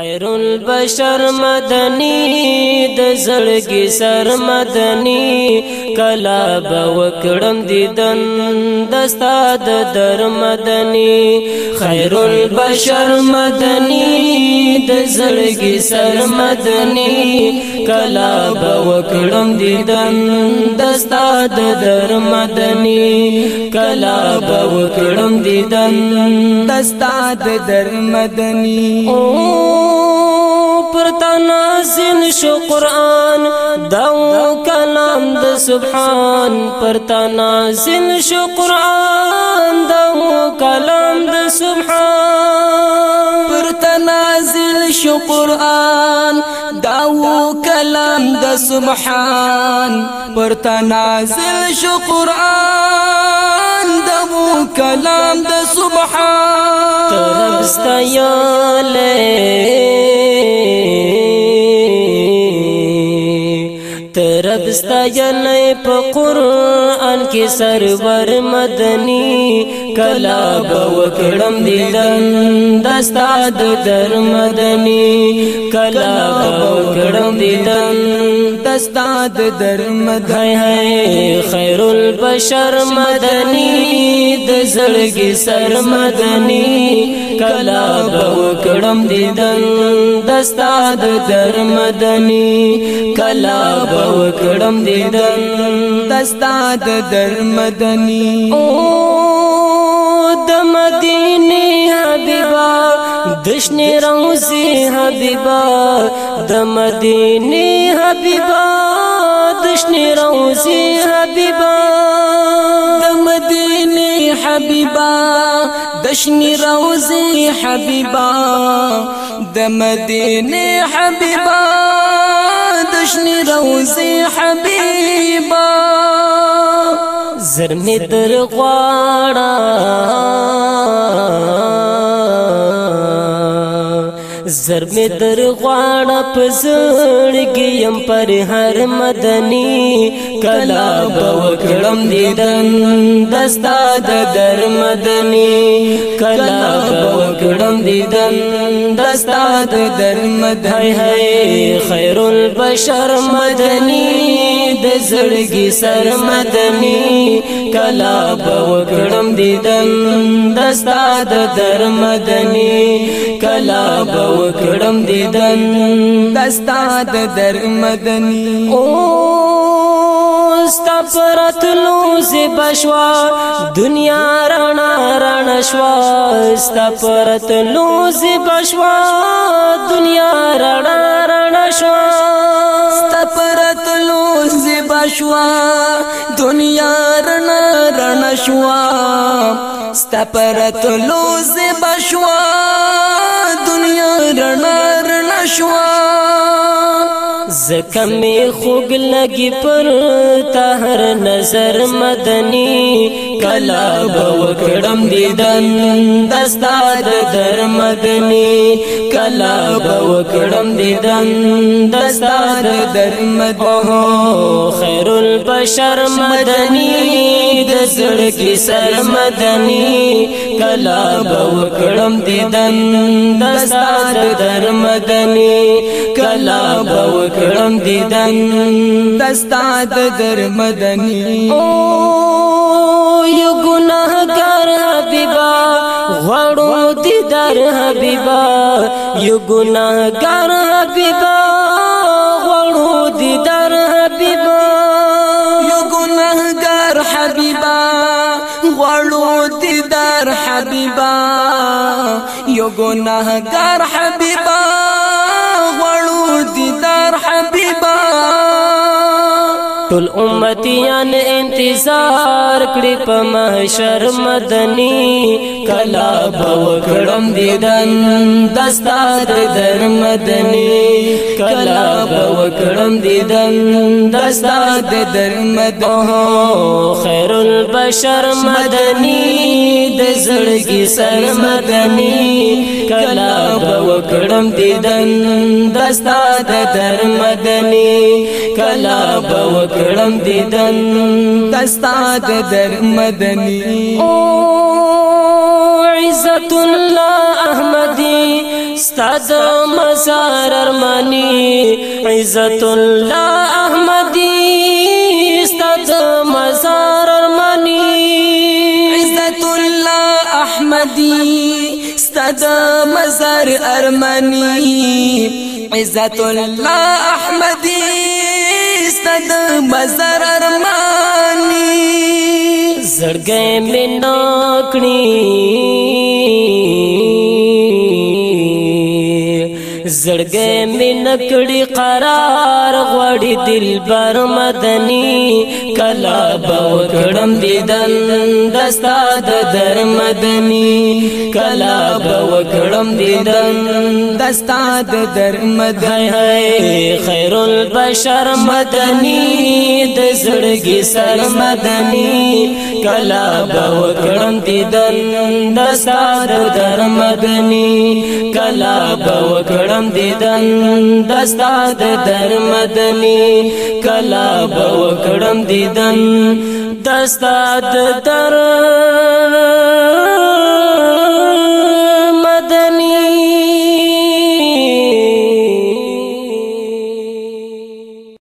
خیر البشر مدنی د زړګي سر مدنی کلا به وکړم دیدن دستا د در مدنی خیر البشر مدنی د زړګي سر مدنی کلا به وکړم دیدن دستا د در مدنی لا بو کړم دیدن دستا در مدني او شو قران داو کلام د سبحان پر شو قران داو کلام د سبحان پر شو قران داو کلام د سبحان پر تنازل شو قران داو کلام د سبحان ترستا یا رب ستایل په قران کې سرور مدني کلا بوکړم دیدن دستا د درمدنی کلا بوکړم دیدن دستا د درمدنی ہے خیر البشر مدنی د زړګي سر مدنی کلا بوکړم دیدن دستا د درمدنی کلا بوکړم دیدن دستا د درمدنی او د مديني حبيبا دشن روزي حبيبا د مديني حبيبا دشن روزي حبيبا د مديني حبيبا دشن روزي حبيبا د مديني حبيبا دشن روزي حبيبا زر می زر می در غواړه پزړګي يم پر هر مدني کلا وکړم دیدن دستا د در مدني کلا وکړم دیدن دستا د در مدني خير البشر مدني د زړګي سر مدني کلا به وکړم دیدن دستا د در مدني کلا به وکړم دیدن دستا د در مدني او ستا پرت لوز بشوا دنیا رانا رانا شوا ستا پرت لوز بشوا دنیا رانا رانا شوا ستا پرت شوا دنیا رن رن شوا ستا پرت لو سے بشو دنیا رن شوا زکه می خوګ لګي پر تهر نظر مدني کلا بوکړم دیدن دستاد در مدني کلا بوکړم دیدن دستاد در مدني خیر البشر مدني د زړګي سر مدني کلا بوکړم دیدن دستاد در مدني کلا بوکړم غم دیدن دستا در مدنی او یو گناہ کار حبیبا غړو دیدار حبیبا یو گناہ کار حبیبا غړو دیدار حبیبا یو گناہ کار حبیبا غړو دیدار حبیبا یو گناہ کار حبیبا دیدار حبیبا ټول امتیان انتظار کړي په محشر مدني کلا بو کړم دیدن دستا در مدني کلا بو کړم دیدن دستا در مدني خیر البشر مدني د زړګي سر مدني کلا بو کړم دیدن دستا در مدني کلا بو کړم دیدن دستا در مدني او عزت الله احمدي استاد مزار ارماني عزت الله احمدي استاد مزار ارماني عزت الله احمدي استاد مزار ارماني عزت الله احمدي د مزار ارمانی زړګې مې ناکړي زړګې مې نکړي قرار غوړي دلبر مدني کلا بو کړم دیدن دستا د در مدني کلا بو کړم دیدن دستا د در مدني خیر البشر مدني د زړګي سر مدني کلا بو کړم دیدن دستا د در مدني کلا بو کړم کم دیدن دستا د در مدني کلا به وکړم دیدن دستا د در